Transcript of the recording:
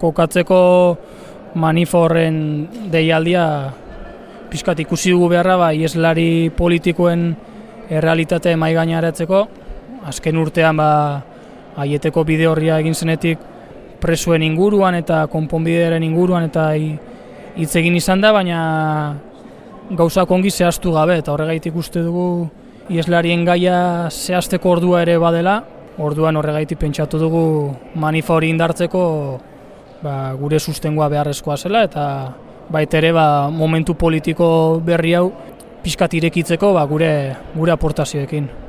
kokatzeko maniforren deialdia pixkat ikusi dugu beharra ba, ieslari politikoen errealitate mai gainaratzeko. Azken urtean ba, aieteko bide horria egin zenetik presuen inguruan eta konponbidearen inguruan eta hitz egin izan da, baina gauzak ongi zehaztu gabe eta horregaitik uste dugu ieslarien gaia zehazteko ordua ere badela, orduan horregaitik pentsatu dugu manifa hori indartzeko ba, gure sustengoa beharrezkoa zela eta baita ere ba, momentu politiko berri hau pixkat irekitzeko ba, gure, gure aportazioekin.